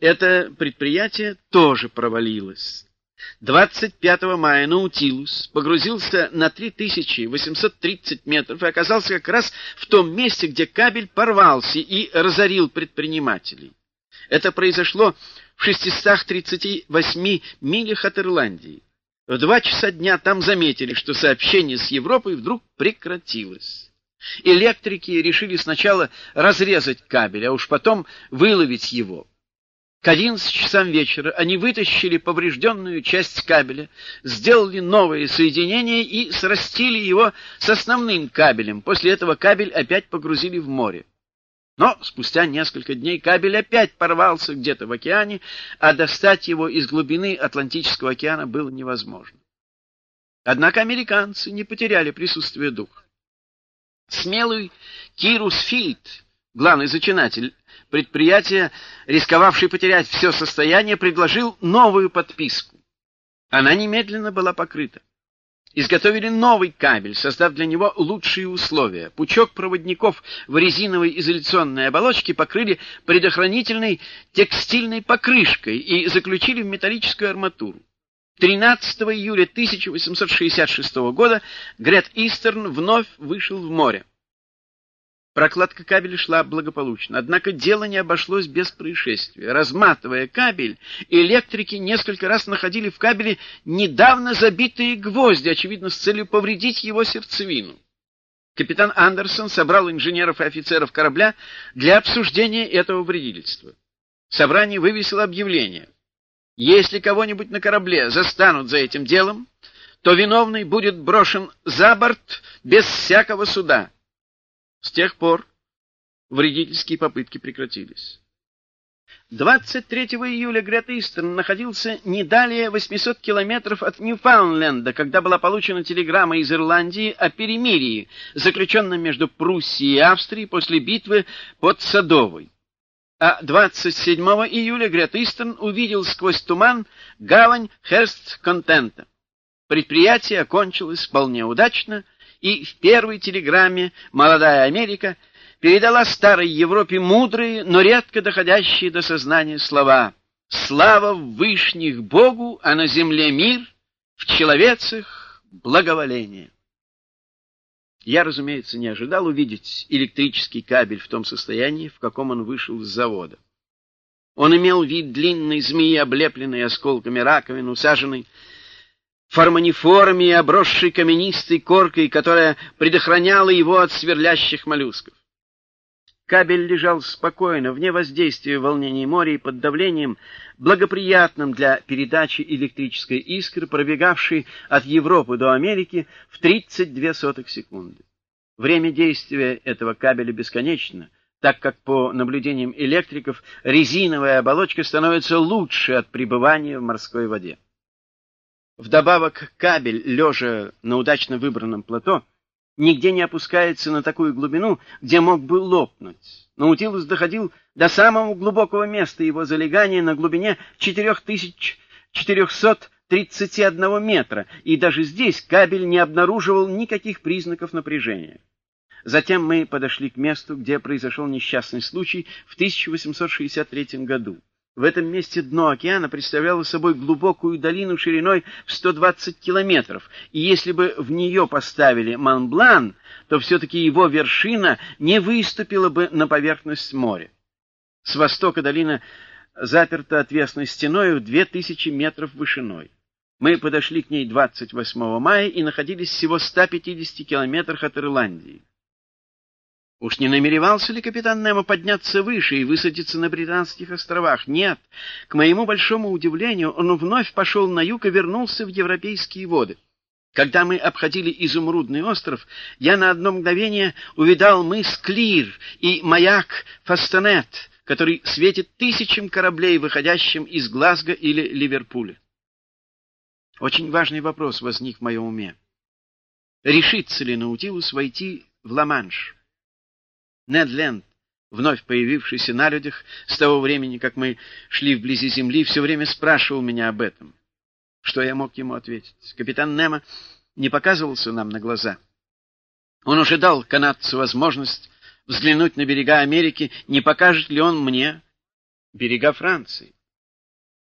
Это предприятие тоже провалилось. 25 мая Наутилус погрузился на 3830 метров и оказался как раз в том месте, где кабель порвался и разорил предпринимателей. Это произошло в 638 милях от Ирландии. В два часа дня там заметили, что сообщение с Европой вдруг прекратилось. Электрики решили сначала разрезать кабель, а уж потом выловить его. К 11 часам вечера они вытащили поврежденную часть кабеля, сделали новое соединение и срастили его с основным кабелем. После этого кабель опять погрузили в море. Но спустя несколько дней кабель опять порвался где-то в океане, а достать его из глубины Атлантического океана было невозможно. Однако американцы не потеряли присутствие духа. Смелый Кирус Фильд, главный зачинатель предприятия, рисковавший потерять все состояние, предложил новую подписку. Она немедленно была покрыта. Изготовили новый кабель, создав для него лучшие условия. Пучок проводников в резиновой изоляционной оболочке покрыли предохранительной текстильной покрышкой и заключили в металлическую арматуру. 13 июля 1866 года Грет Истерн вновь вышел в море. Прокладка кабеля шла благополучно, однако дело не обошлось без происшествия. Разматывая кабель, электрики несколько раз находили в кабеле недавно забитые гвозди, очевидно, с целью повредить его сердцевину. Капитан Андерсон собрал инженеров и офицеров корабля для обсуждения этого вредительства. Собрание вывесило объявление. Если кого-нибудь на корабле застанут за этим делом, то виновный будет брошен за борт без всякого суда. С тех пор вредительские попытки прекратились. 23 июля Грет Истон находился не далее 800 километров от Ньюфаундленда, когда была получена телеграмма из Ирландии о перемирии, заключенном между Пруссией и Австрией после битвы под Садовой. А 27 июля Грет Истон увидел сквозь туман гавань Херст-Контента. Предприятие окончилось вполне удачно — и в первой телеграмме «Молодая Америка» передала старой Европе мудрые, но редко доходящие до сознания слова «Слава в вышних Богу, а на земле мир, в человецах благоволение». Я, разумеется, не ожидал увидеть электрический кабель в том состоянии, в каком он вышел с завода. Он имел вид длинной змеи, облепленной осколками раковин, усаженной форманиформе и обросшей каменистой коркой, которая предохраняла его от сверлящих моллюсков. Кабель лежал спокойно, вне воздействия волнений моря и под давлением, благоприятным для передачи электрической искры, пробегавшей от Европы до Америки в 32 сотых секунды. Время действия этого кабеля бесконечно, так как, по наблюдениям электриков, резиновая оболочка становится лучше от пребывания в морской воде. Вдобавок кабель, лежа на удачно выбранном плато, нигде не опускается на такую глубину, где мог бы лопнуть. Наутилус доходил до самого глубокого места его залегания на глубине 4431 метра, и даже здесь кабель не обнаруживал никаких признаков напряжения. Затем мы подошли к месту, где произошел несчастный случай в 1863 году. В этом месте дно океана представляло собой глубокую долину шириной в 120 километров, и если бы в нее поставили Монблан, то все-таки его вершина не выступила бы на поверхность моря. С востока долина заперта отвесной стеной в 2000 метров вышиной. Мы подошли к ней 28 мая и находились всего в 150 километрах от Ирландии. Уж не намеревался ли капитан Немо подняться выше и высадиться на Британских островах? Нет. К моему большому удивлению, он вновь пошел на юг и вернулся в европейские воды. Когда мы обходили Изумрудный остров, я на одно мгновение увидал мыс Клир и маяк Фастонет, который светит тысячам кораблей, выходящим из Глазго или Ливерпуля. Очень важный вопрос возник в моем уме. Решится ли Наутилус войти в Ла-Манш? Нед Ленд, вновь появившийся на людях с того времени, как мы шли вблизи земли, все время спрашивал меня об этом. Что я мог ему ответить? Капитан Немо не показывался нам на глаза. Он уже дал канадцу возможность взглянуть на берега Америки, не покажет ли он мне берега Франции.